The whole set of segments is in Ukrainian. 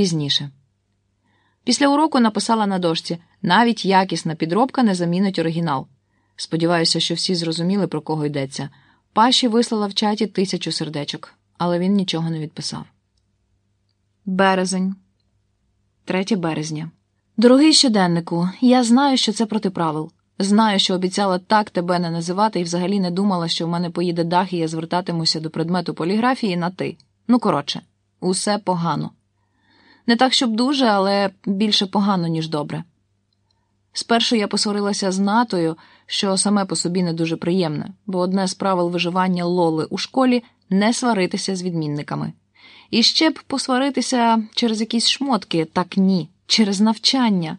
пізніше. Після уроку написала на дошці навіть якісна підробка не замінить оригінал. Сподіваюся, що всі зрозуміли, про кого йдеться. Паші вислала в чаті тисячу сердечок, але він нічого не відписав. Березень, 3 березня. Дорогий щоденнику, я знаю, що це проти правил. Знаю, що обіцяла так тебе не називати і взагалі не думала, що в мене поїде дах, і я звертатимуся до предмету поліграфії на ти. Ну, коротше, усе погано. Не так, щоб дуже, але більше погано, ніж добре. Спершу я посварилася з натою, що саме по собі не дуже приємне, бо одне з правил виживання лоли у школі не сваритися з відмінниками. І ще б посваритися через якісь шмотки, так ні, через навчання.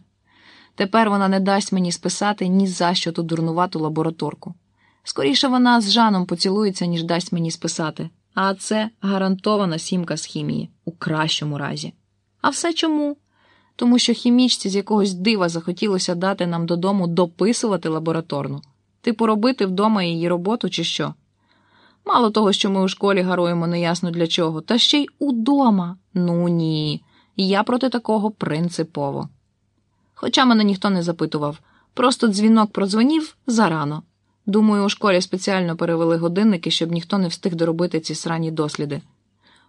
Тепер вона не дасть мені списати ні за що ту дурнувату лабораторку. Скоріше вона з Жаном поцілується, ніж дасть мені списати, а це гарантована сімка з хімії, у кращому разі. А все чому? Тому що хімічці з якогось дива захотілося дати нам додому дописувати лабораторну, типу робити вдома її роботу чи що. Мало того, що ми у школі гаруємо неясно для чого, та ще й удома. Ну ні, я проти такого принципово. Хоча мене ніхто не запитував, просто дзвінок продзвонів зарано. Думаю, у школі спеціально перевели годинники, щоб ніхто не встиг доробити ці срані досліди.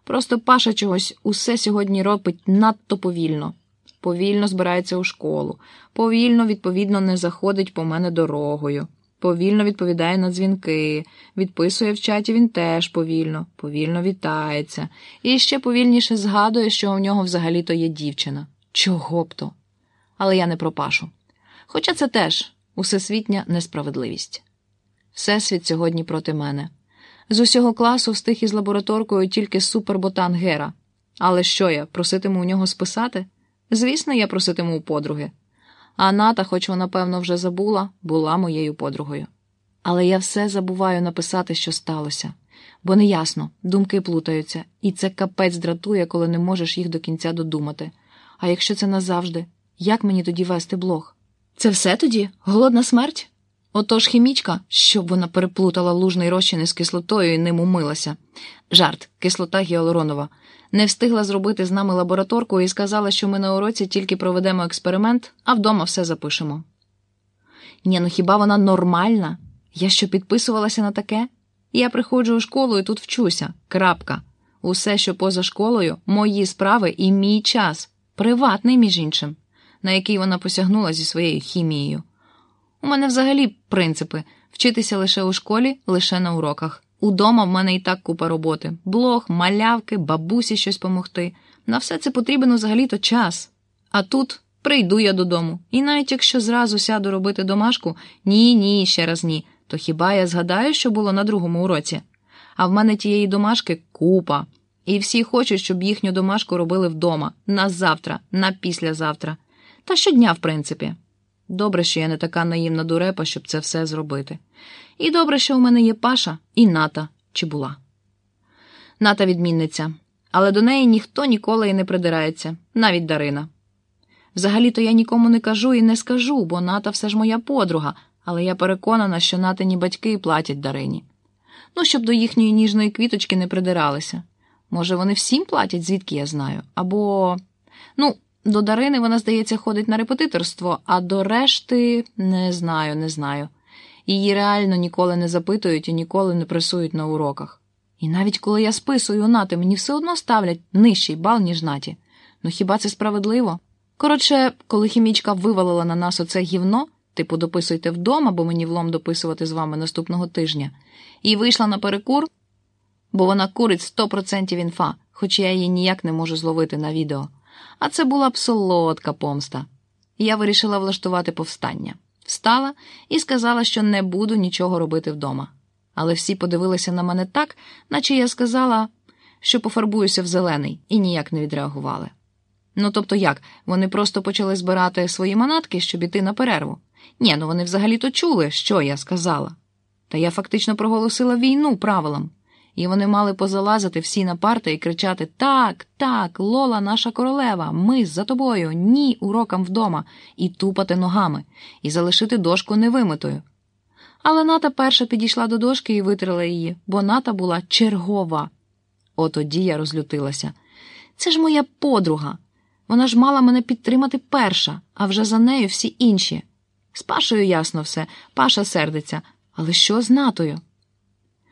Просто Паша чогось усе сьогодні робить надто повільно. Повільно збирається у школу, повільно, відповідно, не заходить по мене дорогою, повільно відповідає на дзвінки, відписує в чаті він теж повільно, повільно вітається, і ще повільніше згадує, що у нього взагалі-то є дівчина. Чого б то? Але я не про Пашу. Хоча це теж усесвітня несправедливість. Всесвіт сьогодні проти мене. З усього класу встиг із лабораторкою тільки суперботан Гера. Але що я, проситиму у нього списати? Звісно, я проситиму у подруги. А Ната, хоч вона, певно, вже забула, була моєю подругою. Але я все забуваю написати, що сталося, бо неясно, думки плутаються, і це капець дратує, коли не можеш їх до кінця додумати. А якщо це назавжди, як мені тоді вести блог? Це все тоді? Голодна смерть? Отож хімічка, щоб вона переплутала лужний розчин із кислотою і ним умилася. Жарт, кислота гіалуронова. Не встигла зробити з нами лабораторку і сказала, що ми на уроці тільки проведемо експеримент, а вдома все запишемо. Ні, ну хіба вона нормальна? Я що підписувалася на таке? Я приходжу у школу і тут вчуся. Крапка. Усе, що поза школою, мої справи і мій час, приватний, між іншим, на який вона посягнула зі своєю хімією. У мене взагалі принципи вчитися лише у школі, лише на уроках. Удома в мене і так купа роботи: блог, малявки, бабусі щось помогти. На все це потрібен взагалі-то час. А тут прийду я додому. І навіть якщо зразу сяду робити домашку, ні, ні, ще раз ні, то хіба я згадаю, що було на другому уроці? А в мене тієї домашки купа. І всі хочуть, щоб їхню домашку робили вдома, на завтра, на післязавтра. Та щодня, в принципі. Добре, що я не така наївна дурепа, щоб це все зробити. І добре, що у мене є Паша і Ната чи була. Ната відмінниця, але до неї ніхто ніколи і не придирається, навіть Дарина. Взагалі-то я нікому не кажу і не скажу, бо Ната все ж моя подруга, але я переконана, що натині батьки платять Дарині. Ну, щоб до їхньої ніжної квіточки не придиралися. Може, вони всім платять, звідки я знаю, або. Ну, до Дарини вона, здається, ходить на репетиторство, а до решти не знаю, не знаю. Її реально ніколи не запитують і ніколи не пресують на уроках. І навіть коли я списую нати, мені все одно ставлять нижчий бал, ніж наті. Ну хіба це справедливо? Коротше, коли хімічка вивалила на нас оце гівно, типу дописуйте вдома, бо мені влом дописувати з вами наступного тижня, і вийшла на перекур, бо вона курить 100% інфа, хоч я її ніяк не можу зловити на відео. А це була б солодка помста. Я вирішила влаштувати повстання. Встала і сказала, що не буду нічого робити вдома. Але всі подивилися на мене так, наче я сказала, що пофарбуюся в зелений, і ніяк не відреагували. Ну, тобто як, вони просто почали збирати свої манатки, щоб іти на перерву. Ні, ну вони взагалі-то чули, що я сказала. Та я фактично проголосила війну правилам і вони мали позалазити всі на парти і кричати Так, так, Лола, наша королева, ми за тобою, ні урокам вдома, і тупати ногами, і залишити дошку невимитою. Але ната перша підійшла до дошки і витрила її, бо ната була чергова. Отоді я розлютилася. Це ж моя подруга. Вона ж мала мене підтримати перша, а вже за нею всі інші. З Пашою ясно все, Паша сердиться. Але що з натою?